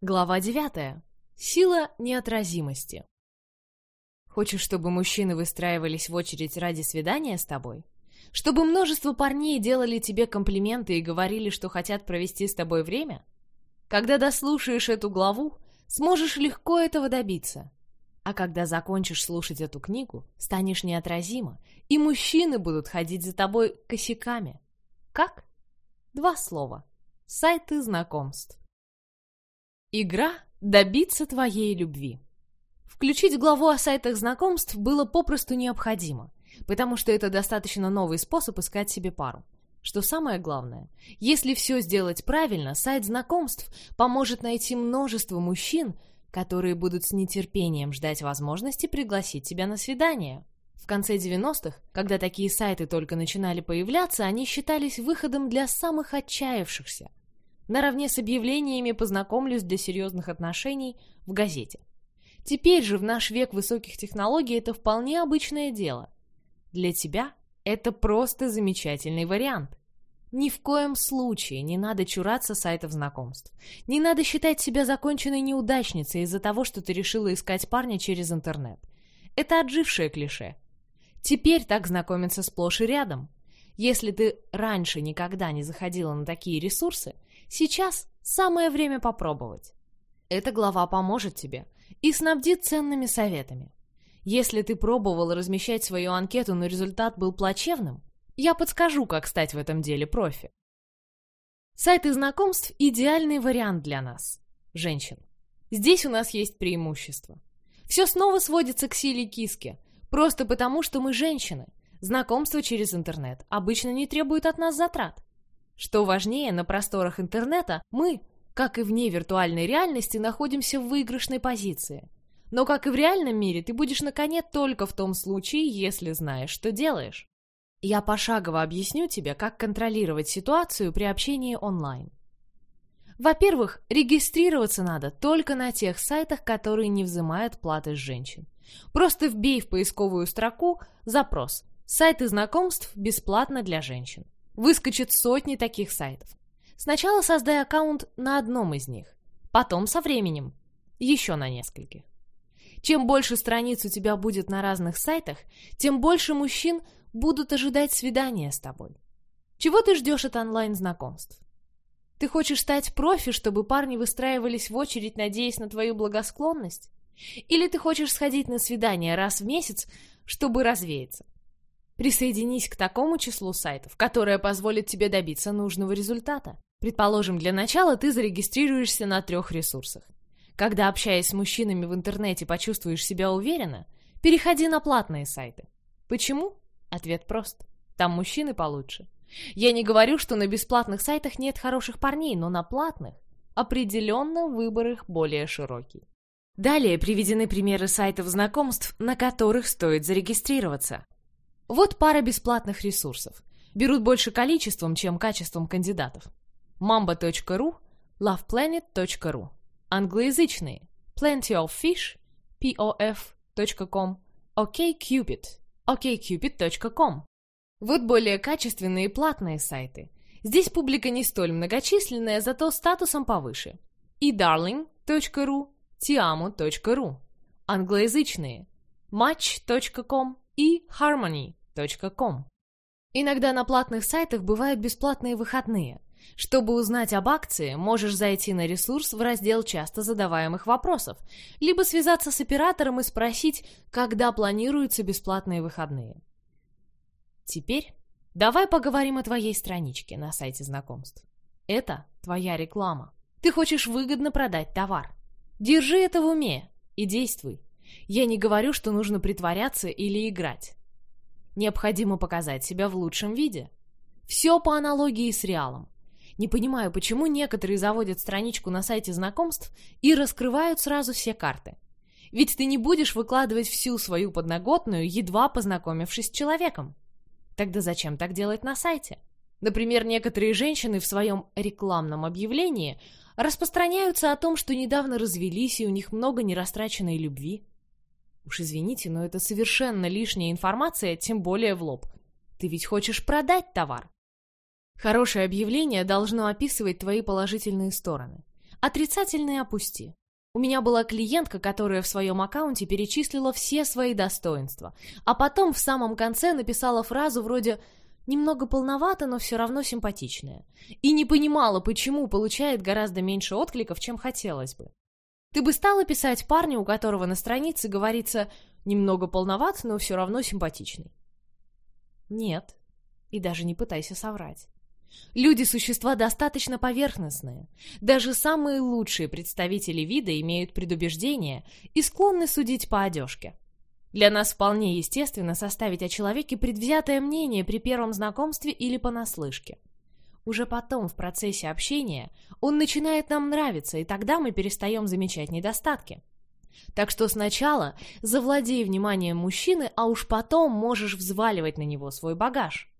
Глава 9. Сила неотразимости. Хочешь, чтобы мужчины выстраивались в очередь ради свидания с тобой? Чтобы множество парней делали тебе комплименты и говорили, что хотят провести с тобой время? Когда дослушаешь эту главу, сможешь легко этого добиться. А когда закончишь слушать эту книгу, станешь неотразима, и мужчины будут ходить за тобой косяками. Как? Два слова. Сайты знакомств. Игра «Добиться твоей любви». Включить главу о сайтах знакомств было попросту необходимо, потому что это достаточно новый способ искать себе пару. Что самое главное, если все сделать правильно, сайт знакомств поможет найти множество мужчин, которые будут с нетерпением ждать возможности пригласить тебя на свидание. В конце 90-х, когда такие сайты только начинали появляться, они считались выходом для самых отчаявшихся, наравне с объявлениями «познакомлюсь для серьезных отношений» в газете. Теперь же в наш век высоких технологий это вполне обычное дело. Для тебя это просто замечательный вариант. Ни в коем случае не надо чураться сайтов знакомств. Не надо считать себя законченной неудачницей из-за того, что ты решила искать парня через интернет. Это отжившее клише. Теперь так знакомиться сплошь и рядом. Если ты раньше никогда не заходила на такие ресурсы, сейчас самое время попробовать. Эта глава поможет тебе и снабдит ценными советами. Если ты пробовал размещать свою анкету, но результат был плачевным, я подскажу, как стать в этом деле профи. Сайты знакомств – идеальный вариант для нас, женщин. Здесь у нас есть преимущество. Все снова сводится к силе киски, просто потому, что мы женщины – Знакомство через интернет обычно не требует от нас затрат. Что важнее, на просторах интернета мы, как и вне виртуальной реальности, находимся в выигрышной позиции. Но, как и в реальном мире, ты будешь на коне только в том случае, если знаешь, что делаешь. Я пошагово объясню тебе, как контролировать ситуацию при общении онлайн. Во-первых, регистрироваться надо только на тех сайтах, которые не взимают платы с женщин. Просто вбей в поисковую строку запрос Сайты знакомств бесплатно для женщин. Выскочит сотни таких сайтов. Сначала создай аккаунт на одном из них, потом со временем еще на нескольких. Чем больше страниц у тебя будет на разных сайтах, тем больше мужчин будут ожидать свидания с тобой. Чего ты ждешь от онлайн-знакомств? Ты хочешь стать профи, чтобы парни выстраивались в очередь, надеясь на твою благосклонность? Или ты хочешь сходить на свидание раз в месяц, чтобы развеяться? Присоединись к такому числу сайтов, которое позволит тебе добиться нужного результата. Предположим, для начала ты зарегистрируешься на трех ресурсах. Когда, общаясь с мужчинами в интернете, почувствуешь себя уверенно, переходи на платные сайты. Почему? Ответ прост. Там мужчины получше. Я не говорю, что на бесплатных сайтах нет хороших парней, но на платных определенно выбор их более широкий. Далее приведены примеры сайтов знакомств, на которых стоит зарегистрироваться. Вот пара бесплатных ресурсов. Берут больше количеством, чем качеством кандидатов. mamba.ru, loveplanet.ru. Англоязычные. Plenty of Fish, pof.com, okcupid, okcupid.com. Вот более качественные платные сайты. Здесь публика не столь многочисленная, зато статусом повыше. И darling.ru, tiamo.ru. Англоязычные. match.com и harmony Иногда на платных сайтах бывают бесплатные выходные. Чтобы узнать об акции, можешь зайти на ресурс в раздел часто задаваемых вопросов, либо связаться с оператором и спросить, когда планируются бесплатные выходные. Теперь давай поговорим о твоей страничке на сайте знакомств. Это твоя реклама. Ты хочешь выгодно продать товар. Держи это в уме и действуй. Я не говорю, что нужно притворяться или играть. Необходимо показать себя в лучшем виде. Все по аналогии с реалом. Не понимаю, почему некоторые заводят страничку на сайте знакомств и раскрывают сразу все карты. Ведь ты не будешь выкладывать всю свою подноготную, едва познакомившись с человеком. Тогда зачем так делать на сайте? Например, некоторые женщины в своем рекламном объявлении распространяются о том, что недавно развелись и у них много нерастраченной любви. Уж извините, но это совершенно лишняя информация, тем более в лоб. Ты ведь хочешь продать товар. Хорошее объявление должно описывать твои положительные стороны. Отрицательные опусти. У меня была клиентка, которая в своем аккаунте перечислила все свои достоинства, а потом в самом конце написала фразу вроде «немного полновато, но все равно симпатичная», и не понимала, почему получает гораздо меньше откликов, чем хотелось бы. Ты бы стала писать парню, у которого на странице говорится «немного полноват, но все равно симпатичный»? Нет. И даже не пытайся соврать. Люди – существа достаточно поверхностные. Даже самые лучшие представители вида имеют предубеждения и склонны судить по одежке. Для нас вполне естественно составить о человеке предвзятое мнение при первом знакомстве или понаслышке. Уже потом, в процессе общения, он начинает нам нравиться, и тогда мы перестаем замечать недостатки. Так что сначала завладей вниманием мужчины, а уж потом можешь взваливать на него свой багаж.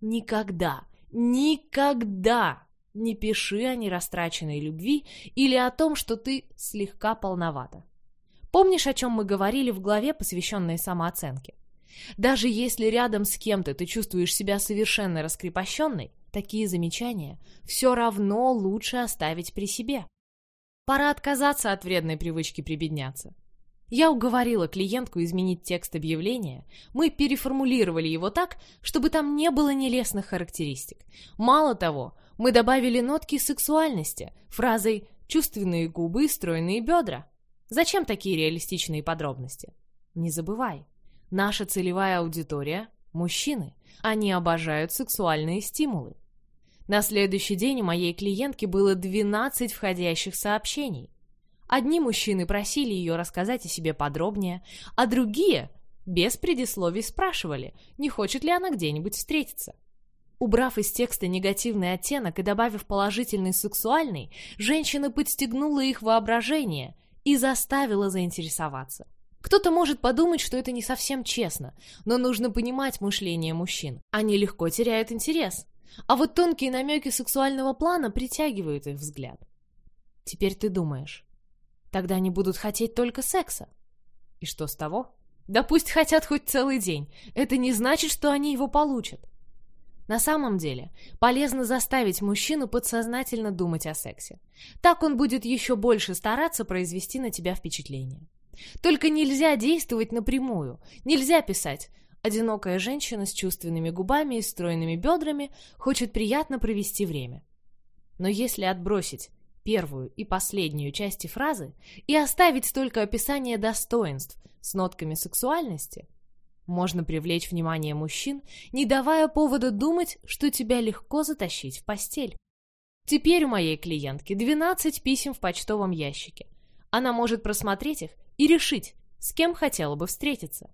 Никогда, никогда не пиши о нерастраченной любви или о том, что ты слегка полновата. Помнишь, о чем мы говорили в главе, посвященной самооценке? Даже если рядом с кем-то ты чувствуешь себя совершенно раскрепощенной, такие замечания все равно лучше оставить при себе. Пора отказаться от вредной привычки прибедняться. Я уговорила клиентку изменить текст объявления, мы переформулировали его так, чтобы там не было нелестных характеристик. Мало того, мы добавили нотки сексуальности, фразой «чувственные губы, стройные бедра». Зачем такие реалистичные подробности? Не забывай, наша целевая аудитория – мужчины. Они обожают сексуальные стимулы. На следующий день у моей клиентки было 12 входящих сообщений. Одни мужчины просили ее рассказать о себе подробнее, а другие, без предисловий, спрашивали, не хочет ли она где-нибудь встретиться. Убрав из текста негативный оттенок и добавив положительный сексуальный, женщина подстегнула их воображение и заставила заинтересоваться. Кто-то может подумать, что это не совсем честно, но нужно понимать мышление мужчин. Они легко теряют интерес. А вот тонкие намеки сексуального плана притягивают их взгляд. Теперь ты думаешь, тогда они будут хотеть только секса. И что с того? Да пусть хотят хоть целый день. Это не значит, что они его получат. На самом деле, полезно заставить мужчину подсознательно думать о сексе. Так он будет еще больше стараться произвести на тебя впечатление. Только нельзя действовать напрямую. Нельзя писать Одинокая женщина с чувственными губами и стройными бедрами хочет приятно провести время. Но если отбросить первую и последнюю части фразы и оставить только описание достоинств с нотками сексуальности, можно привлечь внимание мужчин, не давая повода думать, что тебя легко затащить в постель. Теперь у моей клиентки 12 писем в почтовом ящике. Она может просмотреть их и решить, с кем хотела бы встретиться.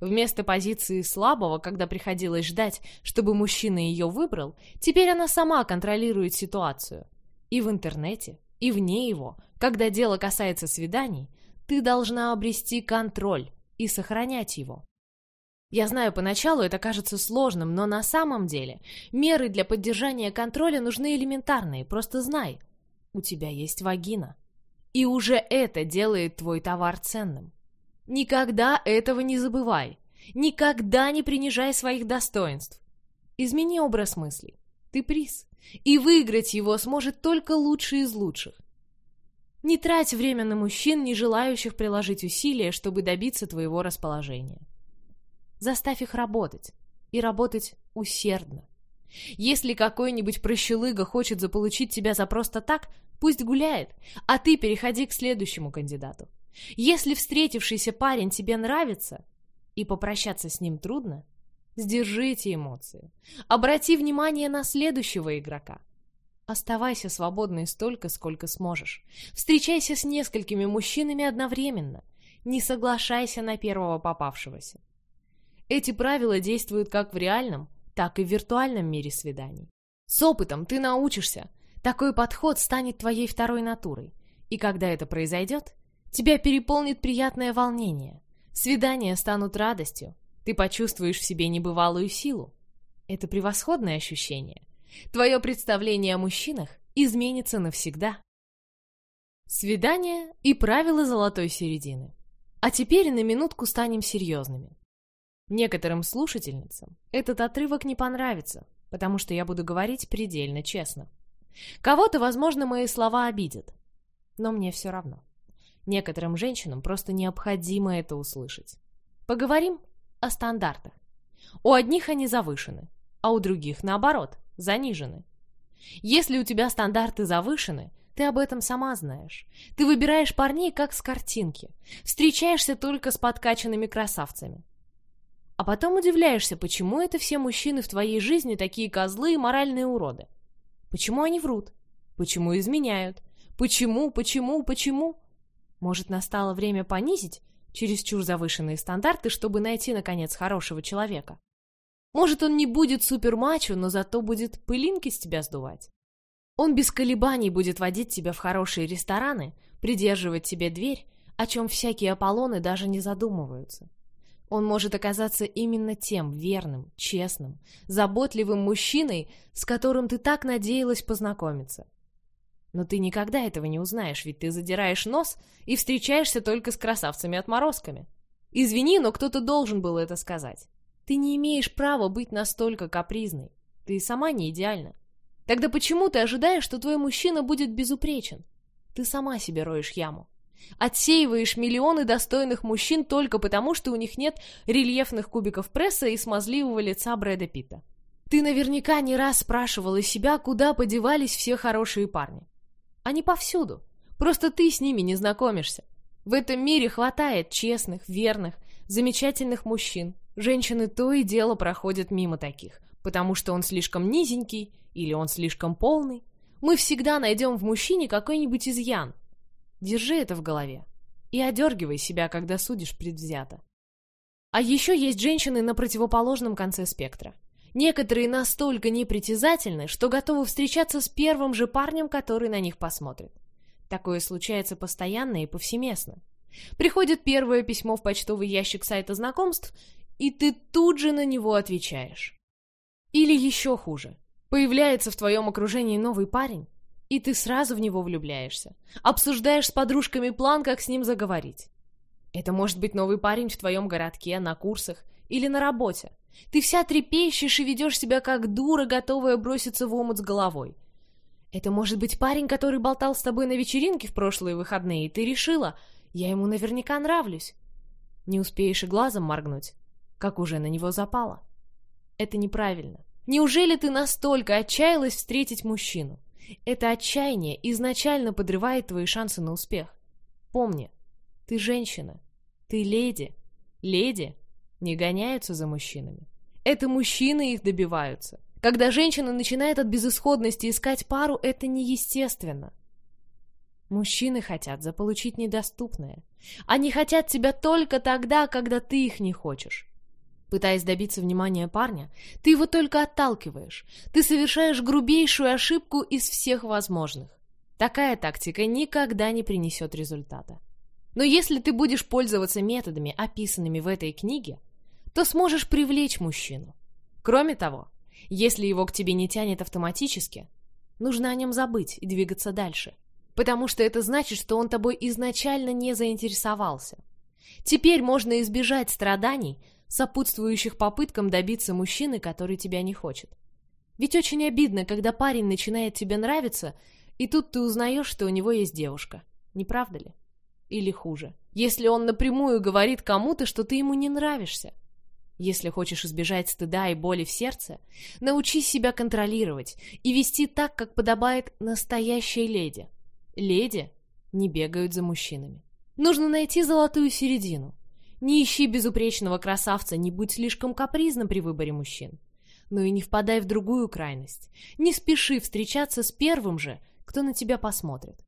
Вместо позиции слабого, когда приходилось ждать, чтобы мужчина ее выбрал, теперь она сама контролирует ситуацию. И в интернете, и вне его, когда дело касается свиданий, ты должна обрести контроль и сохранять его. Я знаю, поначалу это кажется сложным, но на самом деле меры для поддержания контроля нужны элементарные, просто знай. У тебя есть вагина. И уже это делает твой товар ценным. Никогда этого не забывай. Никогда не принижай своих достоинств. Измени образ мыслей. Ты приз. И выиграть его сможет только лучший из лучших. Не трать время на мужчин, не желающих приложить усилия, чтобы добиться твоего расположения. Заставь их работать. И работать усердно. Если какой-нибудь прощелыга хочет заполучить тебя за просто так, пусть гуляет, а ты переходи к следующему кандидату. Если встретившийся парень тебе нравится, и попрощаться с ним трудно, сдержи эти эмоции. Обрати внимание на следующего игрока. Оставайся свободной столько, сколько сможешь. Встречайся с несколькими мужчинами одновременно. Не соглашайся на первого попавшегося. Эти правила действуют как в реальном, так и в виртуальном мире свиданий. С опытом ты научишься. Такой подход станет твоей второй натурой. И когда это произойдет, Тебя переполнит приятное волнение. Свидания станут радостью. Ты почувствуешь в себе небывалую силу. Это превосходное ощущение. Твое представление о мужчинах изменится навсегда. Свидание и правила золотой середины. А теперь на минутку станем серьезными. Некоторым слушательницам этот отрывок не понравится, потому что я буду говорить предельно честно. Кого-то, возможно, мои слова обидят. Но мне все равно. Некоторым женщинам просто необходимо это услышать. Поговорим о стандартах. У одних они завышены, а у других, наоборот, занижены. Если у тебя стандарты завышены, ты об этом сама знаешь. Ты выбираешь парней как с картинки, встречаешься только с подкачанными красавцами. А потом удивляешься, почему это все мужчины в твоей жизни такие козлы и моральные уроды. Почему они врут? Почему изменяют? Почему, почему, почему? Может, настало время понизить чересчур завышенные стандарты, чтобы найти, наконец, хорошего человека? Может, он не будет супермачо, но зато будет пылинки с тебя сдувать? Он без колебаний будет водить тебя в хорошие рестораны, придерживать тебе дверь, о чем всякие Аполлоны даже не задумываются. Он может оказаться именно тем верным, честным, заботливым мужчиной, с которым ты так надеялась познакомиться. Но ты никогда этого не узнаешь, ведь ты задираешь нос и встречаешься только с красавцами-отморозками. Извини, но кто-то должен был это сказать. Ты не имеешь права быть настолько капризной. Ты сама не идеальна. Тогда почему ты ожидаешь, что твой мужчина будет безупречен? Ты сама себе роешь яму. Отсеиваешь миллионы достойных мужчин только потому, что у них нет рельефных кубиков пресса и смазливого лица Брэда Питта. Ты наверняка не раз спрашивала себя, куда подевались все хорошие парни. Они повсюду. Просто ты с ними не знакомишься. В этом мире хватает честных, верных, замечательных мужчин. Женщины то и дело проходят мимо таких, потому что он слишком низенький или он слишком полный. Мы всегда найдем в мужчине какой-нибудь изъян. Держи это в голове и одергивай себя, когда судишь предвзято. А еще есть женщины на противоположном конце спектра. Некоторые настолько непритязательны, что готовы встречаться с первым же парнем, который на них посмотрит. Такое случается постоянно и повсеместно. Приходит первое письмо в почтовый ящик сайта знакомств, и ты тут же на него отвечаешь. Или еще хуже. Появляется в твоем окружении новый парень, и ты сразу в него влюбляешься. Обсуждаешь с подружками план, как с ним заговорить. Это может быть новый парень в твоем городке, на курсах или на работе. Ты вся трепещешь и ведешь себя как дура, готовая броситься в омут с головой. Это может быть парень, который болтал с тобой на вечеринке в прошлые выходные, и ты решила, я ему наверняка нравлюсь. Не успеешь и глазом моргнуть, как уже на него запало. Это неправильно. Неужели ты настолько отчаялась встретить мужчину? Это отчаяние изначально подрывает твои шансы на успех. Помни, ты женщина, ты леди. Леди не гоняются за мужчинами. Это мужчины их добиваются. Когда женщина начинает от безысходности искать пару, это неестественно. Мужчины хотят заполучить недоступное. Они хотят тебя только тогда, когда ты их не хочешь. Пытаясь добиться внимания парня, ты его только отталкиваешь. Ты совершаешь грубейшую ошибку из всех возможных. Такая тактика никогда не принесет результата. Но если ты будешь пользоваться методами, описанными в этой книге, то сможешь привлечь мужчину. Кроме того, если его к тебе не тянет автоматически, нужно о нем забыть и двигаться дальше. Потому что это значит, что он тобой изначально не заинтересовался. Теперь можно избежать страданий, сопутствующих попыткам добиться мужчины, который тебя не хочет. Ведь очень обидно, когда парень начинает тебе нравиться, и тут ты узнаешь, что у него есть девушка. Не правда ли? Или хуже, если он напрямую говорит кому-то, что ты ему не нравишься. Если хочешь избежать стыда и боли в сердце, научись себя контролировать и вести так, как подобает настоящей леди. Леди не бегают за мужчинами. Нужно найти золотую середину. Не ищи безупречного красавца, не будь слишком капризным при выборе мужчин. Но и не впадай в другую крайность. Не спеши встречаться с первым же, кто на тебя посмотрит.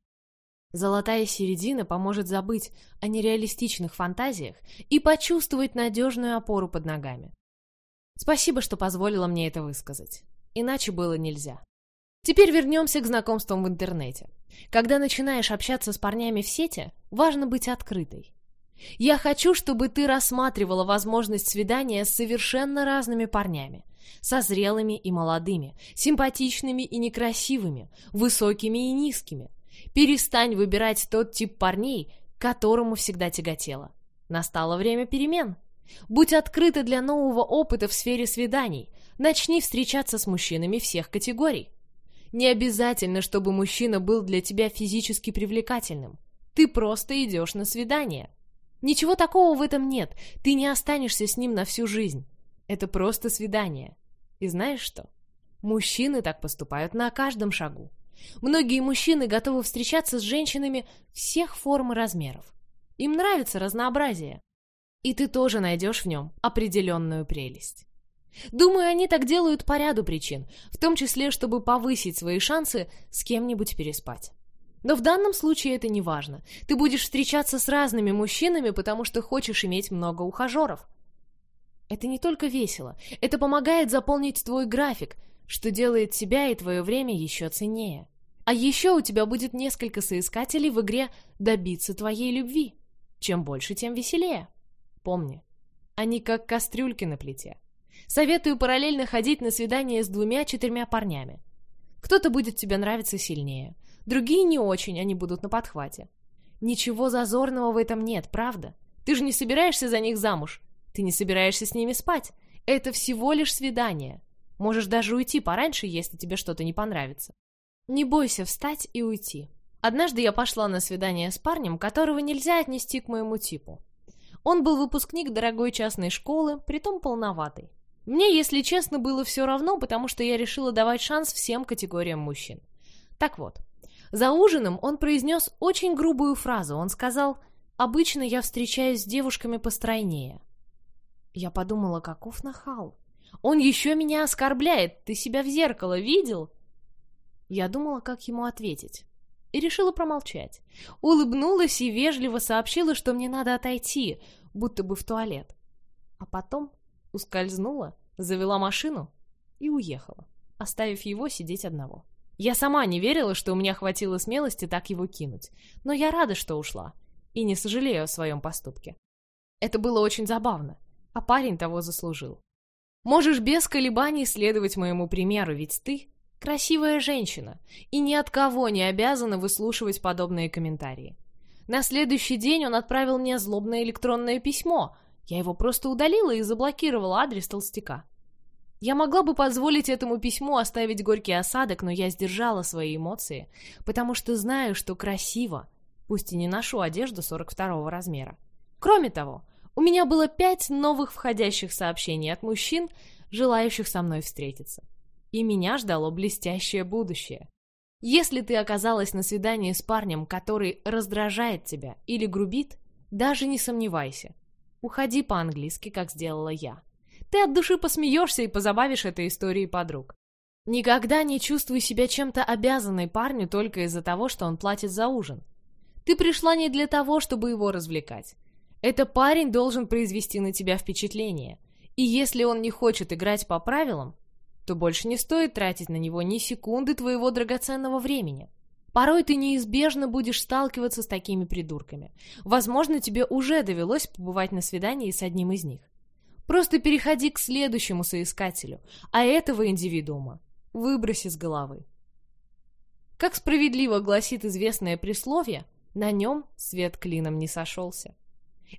Золотая середина поможет забыть о нереалистичных фантазиях и почувствовать надежную опору под ногами. Спасибо, что позволила мне это высказать. Иначе было нельзя. Теперь вернемся к знакомствам в интернете. Когда начинаешь общаться с парнями в сети, важно быть открытой. Я хочу, чтобы ты рассматривала возможность свидания с совершенно разными парнями. Со зрелыми и молодыми, симпатичными и некрасивыми, высокими и низкими, Перестань выбирать тот тип парней, которому всегда тяготело. Настало время перемен. Будь открыта для нового опыта в сфере свиданий. Начни встречаться с мужчинами всех категорий. Не обязательно, чтобы мужчина был для тебя физически привлекательным. Ты просто идешь на свидание. Ничего такого в этом нет, ты не останешься с ним на всю жизнь. Это просто свидание. И знаешь что? Мужчины так поступают на каждом шагу. Многие мужчины готовы встречаться с женщинами всех форм и размеров. Им нравится разнообразие. И ты тоже найдешь в нем определенную прелесть. Думаю, они так делают по ряду причин, в том числе, чтобы повысить свои шансы с кем-нибудь переспать. Но в данном случае это не важно. Ты будешь встречаться с разными мужчинами, потому что хочешь иметь много ухажеров. Это не только весело, это помогает заполнить твой график, что делает тебя и твое время еще ценнее. А еще у тебя будет несколько соискателей в игре «Добиться твоей любви». Чем больше, тем веселее. Помни, они как кастрюльки на плите. Советую параллельно ходить на свидание с двумя-четырьмя парнями. Кто-то будет тебе нравиться сильнее, другие не очень, они будут на подхвате. Ничего зазорного в этом нет, правда? Ты же не собираешься за них замуж. Ты не собираешься с ними спать. Это всего лишь свидание. Можешь даже уйти пораньше, если тебе что-то не понравится. Не бойся встать и уйти. Однажды я пошла на свидание с парнем, которого нельзя отнести к моему типу. Он был выпускник дорогой частной школы, притом полноватый. Мне, если честно, было все равно, потому что я решила давать шанс всем категориям мужчин. Так вот, за ужином он произнес очень грубую фразу. Он сказал, «Обычно я встречаюсь с девушками постройнее». Я подумала, каков нахал. Он еще меня оскорбляет. Ты себя в зеркало видел? Я думала, как ему ответить. И решила промолчать. Улыбнулась и вежливо сообщила, что мне надо отойти, будто бы в туалет. А потом ускользнула, завела машину и уехала, оставив его сидеть одного. Я сама не верила, что у меня хватило смелости так его кинуть, но я рада, что ушла, и не сожалею о своем поступке. Это было очень забавно, а парень того заслужил. Можешь без колебаний следовать моему примеру, ведь ты красивая женщина и ни от кого не обязана выслушивать подобные комментарии. На следующий день он отправил мне злобное электронное письмо. Я его просто удалила и заблокировала адрес толстяка. Я могла бы позволить этому письму оставить горький осадок, но я сдержала свои эмоции, потому что знаю, что красиво, пусть и не ношу одежду 42 размера. Кроме того, у меня было пять новых входящих сообщений от мужчин, желающих со мной встретиться. И меня ждало блестящее будущее. Если ты оказалась на свидании с парнем, который раздражает тебя или грубит, даже не сомневайся. Уходи по-английски, как сделала я. Ты от души посмеешься и позабавишь этой историей подруг. Никогда не чувствуй себя чем-то обязанной парню только из-за того, что он платит за ужин. Ты пришла не для того, чтобы его развлекать. Это парень должен произвести на тебя впечатление. И если он не хочет играть по правилам, то больше не стоит тратить на него ни секунды твоего драгоценного времени. Порой ты неизбежно будешь сталкиваться с такими придурками. Возможно, тебе уже довелось побывать на свидании с одним из них. Просто переходи к следующему соискателю, а этого индивидуума выбрось из головы. Как справедливо гласит известное присловие, на нем свет клином не сошелся.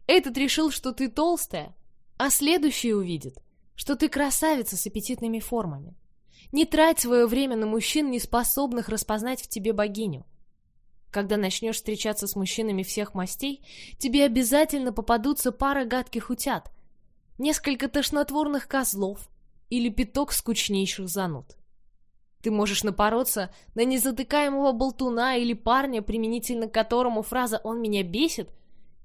Этот решил, что ты толстая, а следующий увидит, что ты красавица с аппетитными формами. Не трать свое время на мужчин, не способных распознать в тебе богиню. Когда начнешь встречаться с мужчинами всех мастей, тебе обязательно попадутся пара гадких утят, несколько тошнотворных козлов или пяток скучнейших зануд. Ты можешь напороться на незатыкаемого болтуна или парня, применительно к которому фраза «он меня бесит»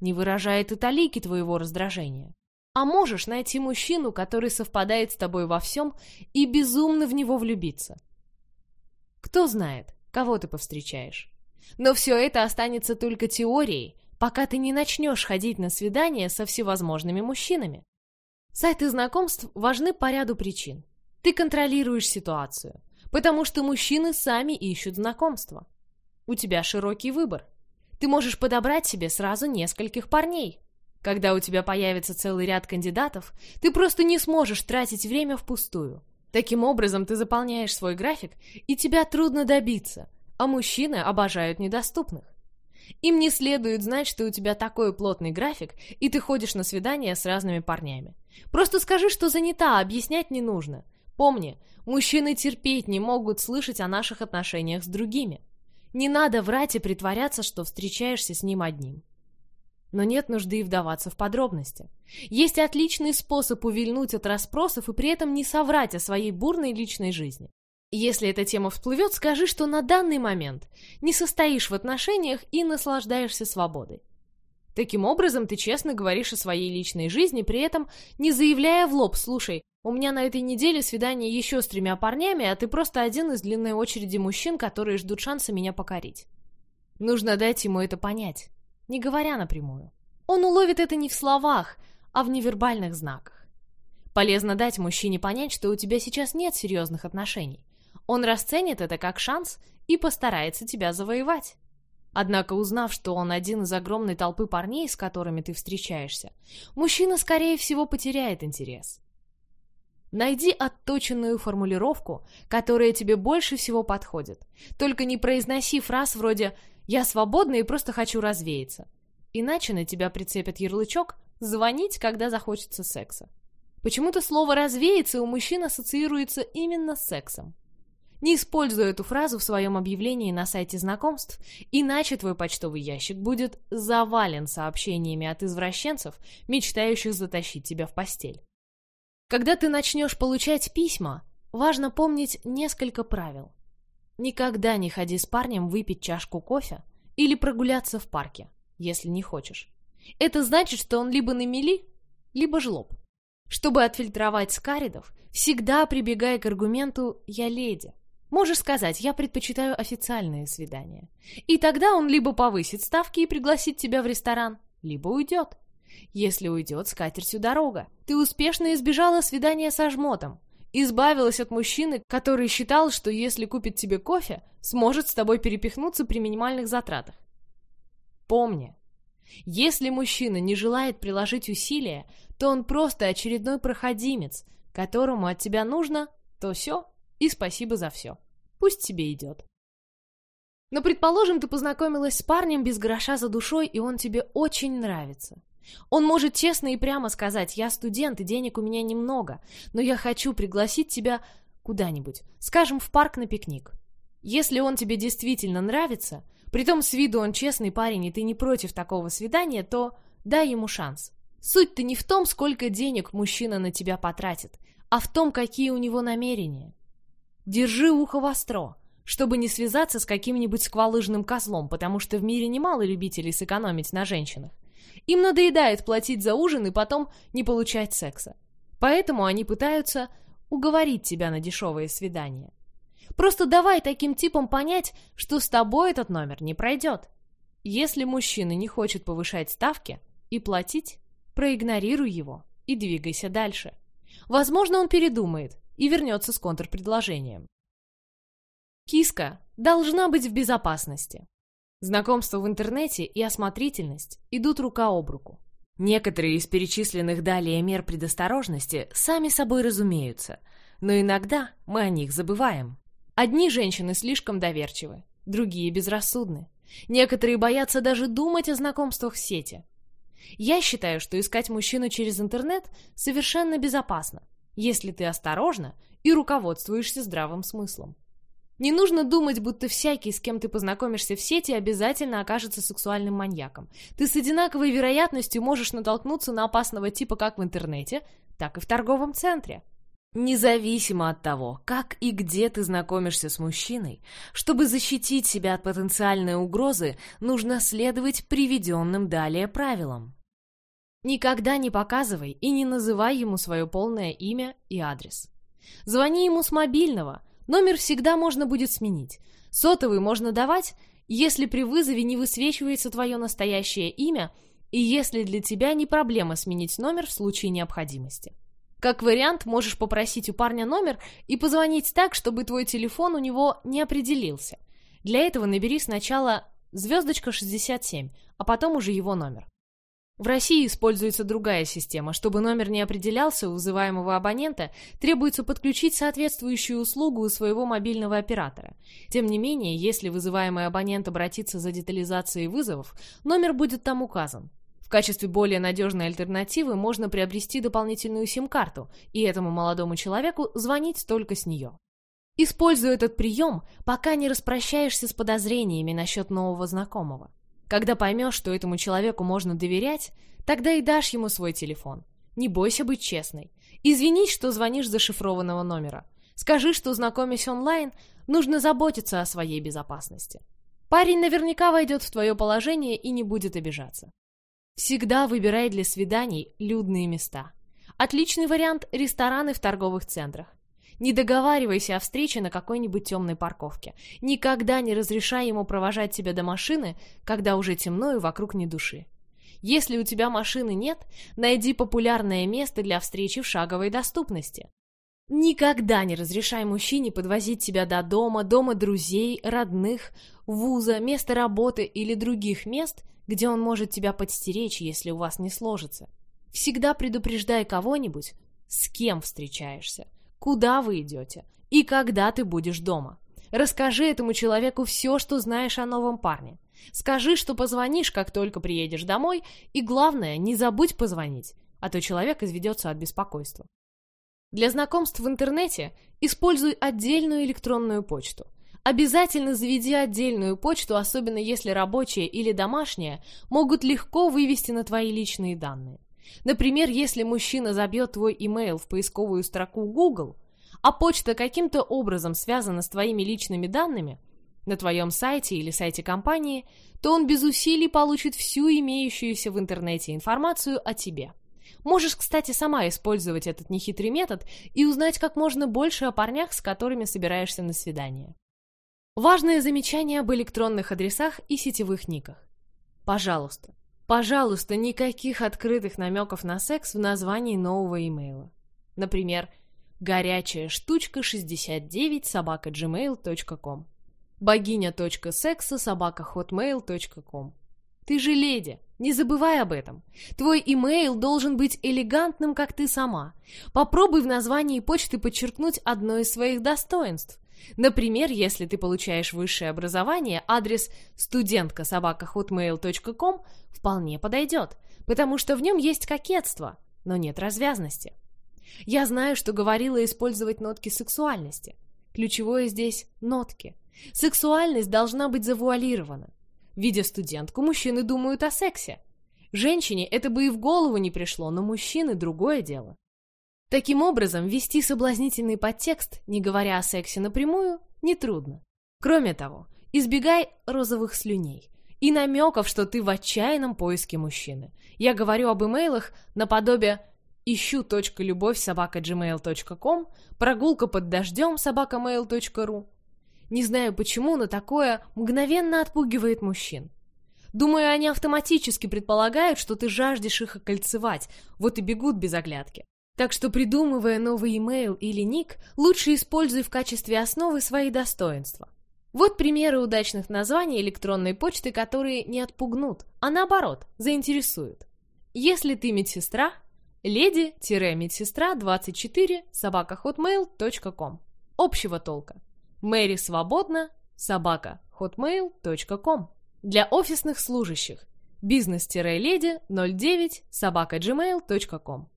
не выражает и талики твоего раздражения. А можешь найти мужчину, который совпадает с тобой во всем, и безумно в него влюбиться. Кто знает, кого ты повстречаешь. Но все это останется только теорией, пока ты не начнешь ходить на свидания со всевозможными мужчинами. Сайты знакомств важны по ряду причин. Ты контролируешь ситуацию, потому что мужчины сами ищут знакомства. У тебя широкий выбор. Ты можешь подобрать себе сразу нескольких парней. Когда у тебя появится целый ряд кандидатов, ты просто не сможешь тратить время впустую. Таким образом, ты заполняешь свой график, и тебя трудно добиться, а мужчины обожают недоступных. Им не следует знать, что у тебя такой плотный график, и ты ходишь на свидания с разными парнями. Просто скажи, что занята, а объяснять не нужно. Помни, мужчины терпеть не могут слышать о наших отношениях с другими. Не надо врать и притворяться, что встречаешься с ним одним. Но нет нужды и вдаваться в подробности. Есть отличный способ увильнуть от расспросов и при этом не соврать о своей бурной личной жизни. Если эта тема всплывет, скажи, что на данный момент не состоишь в отношениях и наслаждаешься свободой. Таким образом, ты честно говоришь о своей личной жизни, при этом не заявляя в лоб «Слушай, у меня на этой неделе свидание еще с тремя парнями, а ты просто один из длинной очереди мужчин, которые ждут шанса меня покорить». Нужно дать ему это понять, не говоря напрямую. Он уловит это не в словах, а в невербальных знаках. Полезно дать мужчине понять, что у тебя сейчас нет серьезных отношений. Он расценит это как шанс и постарается тебя завоевать. Однако, узнав, что он один из огромной толпы парней, с которыми ты встречаешься, мужчина, скорее всего, потеряет интерес. Найди отточенную формулировку, которая тебе больше всего подходит. Только не произноси фраз вроде «я свободна и просто хочу развеяться». Иначе на тебя прицепят ярлычок «звонить, когда захочется секса». Почему-то слово «развеяться» у мужчин ассоциируется именно с сексом. Не используй эту фразу в своем объявлении на сайте знакомств, иначе твой почтовый ящик будет завален сообщениями от извращенцев, мечтающих затащить тебя в постель. Когда ты начнешь получать письма, важно помнить несколько правил. Никогда не ходи с парнем выпить чашку кофе или прогуляться в парке, если не хочешь. Это значит, что он либо на мели, либо жлоб. Чтобы отфильтровать скаридов, всегда прибегай к аргументу «я леди». Можешь сказать, я предпочитаю официальные свидания. И тогда он либо повысит ставки и пригласит тебя в ресторан, либо уйдет. Если уйдет, с катертью дорога. Ты успешно избежала свидания со жмотом. Избавилась от мужчины, который считал, что если купит тебе кофе, сможет с тобой перепихнуться при минимальных затратах. Помни, если мужчина не желает приложить усилия, то он просто очередной проходимец, которому от тебя нужно, то все, и спасибо за все. Пусть тебе идет. Но, предположим, ты познакомилась с парнем без гроша за душой, и он тебе очень нравится. Он может честно и прямо сказать, я студент, и денег у меня немного, но я хочу пригласить тебя куда-нибудь, скажем, в парк на пикник. Если он тебе действительно нравится, притом с виду он честный парень, и ты не против такого свидания, то дай ему шанс. Суть-то не в том, сколько денег мужчина на тебя потратит, а в том, какие у него намерения. Держи ухо востро, чтобы не связаться с каким-нибудь сквалыжным козлом, потому что в мире немало любителей сэкономить на женщинах. Им надоедает платить за ужин и потом не получать секса. Поэтому они пытаются уговорить тебя на дешевое свидание. Просто давай таким типам понять, что с тобой этот номер не пройдет. Если мужчина не хочет повышать ставки и платить, проигнорируй его и двигайся дальше. Возможно, он передумает, и вернется с контрпредложением. Киска должна быть в безопасности. Знакомство в интернете и осмотрительность идут рука об руку. Некоторые из перечисленных далее мер предосторожности сами собой разумеются, но иногда мы о них забываем. Одни женщины слишком доверчивы, другие безрассудны. Некоторые боятся даже думать о знакомствах в сети. Я считаю, что искать мужчину через интернет совершенно безопасно, если ты осторожна и руководствуешься здравым смыслом. Не нужно думать, будто всякий, с кем ты познакомишься в сети, обязательно окажется сексуальным маньяком. Ты с одинаковой вероятностью можешь натолкнуться на опасного типа как в интернете, так и в торговом центре. Независимо от того, как и где ты знакомишься с мужчиной, чтобы защитить себя от потенциальной угрозы, нужно следовать приведенным далее правилам. Никогда не показывай и не называй ему свое полное имя и адрес. Звони ему с мобильного, номер всегда можно будет сменить. Сотовый можно давать, если при вызове не высвечивается твое настоящее имя и если для тебя не проблема сменить номер в случае необходимости. Как вариант, можешь попросить у парня номер и позвонить так, чтобы твой телефон у него не определился. Для этого набери сначала звездочка 67, а потом уже его номер. В России используется другая система. Чтобы номер не определялся у вызываемого абонента, требуется подключить соответствующую услугу у своего мобильного оператора. Тем не менее, если вызываемый абонент обратится за детализацией вызовов, номер будет там указан. В качестве более надежной альтернативы можно приобрести дополнительную сим-карту и этому молодому человеку звонить только с нее. Используй этот прием, пока не распрощаешься с подозрениями насчет нового знакомого. Когда поймешь, что этому человеку можно доверять, тогда и дашь ему свой телефон. Не бойся быть честной. Извинись, что звонишь зашифрованного номера. Скажи, что, знакомясь онлайн, нужно заботиться о своей безопасности. Парень наверняка войдет в твое положение и не будет обижаться. Всегда выбирай для свиданий людные места. Отличный вариант – рестораны в торговых центрах. Не договаривайся о встрече на какой-нибудь темной парковке. Никогда не разрешай ему провожать тебя до машины, когда уже темно и вокруг ни души. Если у тебя машины нет, найди популярное место для встречи в шаговой доступности. Никогда не разрешай мужчине подвозить тебя до дома, дома друзей, родных, вуза, места работы или других мест, где он может тебя подстеречь, если у вас не сложится. Всегда предупреждай кого-нибудь, с кем встречаешься куда вы идете и когда ты будешь дома. Расскажи этому человеку все, что знаешь о новом парне. Скажи, что позвонишь, как только приедешь домой, и главное, не забудь позвонить, а то человек изведется от беспокойства. Для знакомств в интернете используй отдельную электронную почту. Обязательно заведи отдельную почту, особенно если рабочая или домашняя могут легко вывести на твои личные данные. Например, если мужчина забьет твой имейл в поисковую строку Google, а почта каким-то образом связана с твоими личными данными на твоем сайте или сайте компании, то он без усилий получит всю имеющуюся в интернете информацию о тебе. Можешь, кстати, сама использовать этот нехитрый метод и узнать как можно больше о парнях, с которыми собираешься на свидание. Важное замечание об электронных адресах и сетевых никах. Пожалуйста, Пожалуйста, никаких открытых намеков на секс в названии нового имейла. Например, горячая штучка 69 собака gmail.com богиня.секса собака hotmail.com Ты же леди, не забывай об этом. Твой имейл должен быть элегантным, как ты сама. Попробуй в названии почты подчеркнуть одно из своих достоинств. Например, если ты получаешь высшее образование, адрес студентка собакахотmail.com вполне подойдет, потому что в нем есть кокетство, но нет развязности. Я знаю, что говорила использовать нотки сексуальности. Ключевое здесь — нотки. Сексуальность должна быть завуалирована. Видя студентку, мужчины думают о сексе. Женщине это бы и в голову не пришло, но мужчины — другое дело. Таким образом, ввести соблазнительный подтекст, не говоря о сексе напрямую, нетрудно. Кроме того, избегай розовых слюней и намеков, что ты в отчаянном поиске мужчины. Я говорю об имейлах наподобие ищу любовь собака gmail.com, прогулка под дождем собака mail.ru. Не знаю почему, но такое мгновенно отпугивает мужчин. Думаю, они автоматически предполагают, что ты жаждешь их окольцевать, вот и бегут без оглядки. Так что, придумывая новый имейл или ник, лучше используй в качестве основы свои достоинства. Вот примеры удачных названий электронной почты, которые не отпугнут, а наоборот, заинтересуют. Если ты медсестра, леди-медсестра24 собакахотmail.ком Общего толка. Мэри свободна собака hotmail.com Для офисных служащих бизнес-леди 09 собака gmail.com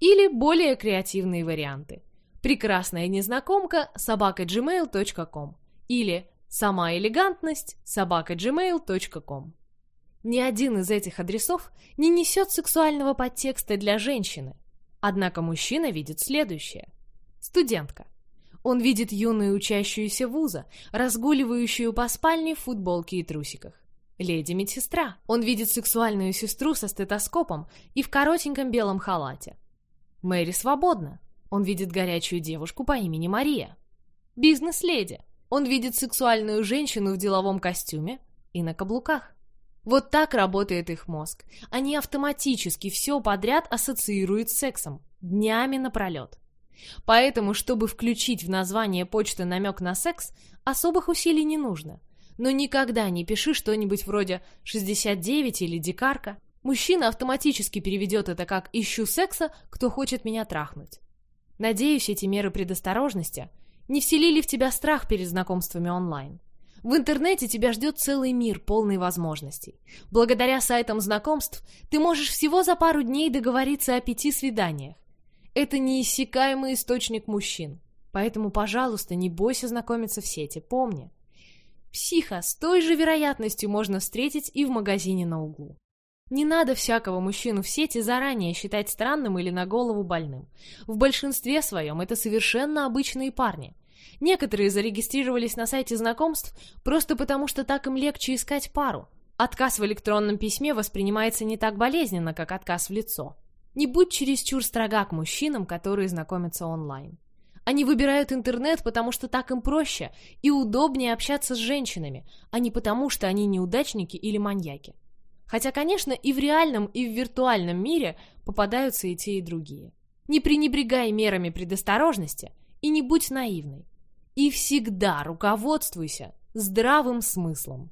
или более креативные варианты. Прекрасная незнакомка собака gmail.com или сама элегантность собака gmail.com. Ни один из этих адресов не несет сексуального подтекста для женщины. Однако мужчина видит следующее. Студентка. Он видит юную учащуюся вуза, разгуливающую по спальне в футболке и трусиках. Леди-медсестра. Он видит сексуальную сестру со стетоскопом и в коротеньком белом халате. Мэри свободна. Он видит горячую девушку по имени Мария. Бизнес-леди. Он видит сексуальную женщину в деловом костюме и на каблуках. Вот так работает их мозг. Они автоматически все подряд ассоциируют с сексом. Днями напролет. Поэтому, чтобы включить в название почты намек на секс, особых усилий не нужно. Но никогда не пиши что-нибудь вроде «69» или «дикарка». Мужчина автоматически переведет это как «ищу секса, кто хочет меня трахнуть». Надеюсь, эти меры предосторожности не вселили в тебя страх перед знакомствами онлайн. В интернете тебя ждет целый мир, полный возможностей. Благодаря сайтам знакомств ты можешь всего за пару дней договориться о пяти свиданиях. Это неиссякаемый источник мужчин. Поэтому, пожалуйста, не бойся знакомиться в сети, помни. Психа с той же вероятностью можно встретить и в магазине на углу. Не надо всякого мужчину в сети заранее считать странным или на голову больным. В большинстве своем это совершенно обычные парни. Некоторые зарегистрировались на сайте знакомств просто потому, что так им легче искать пару. Отказ в электронном письме воспринимается не так болезненно, как отказ в лицо. Не будь чересчур строга к мужчинам, которые знакомятся онлайн. Они выбирают интернет, потому что так им проще и удобнее общаться с женщинами, а не потому, что они неудачники или маньяки. Хотя, конечно, и в реальном, и в виртуальном мире попадаются и те, и другие. Не пренебрегай мерами предосторожности и не будь наивной. И всегда руководствуйся здравым смыслом.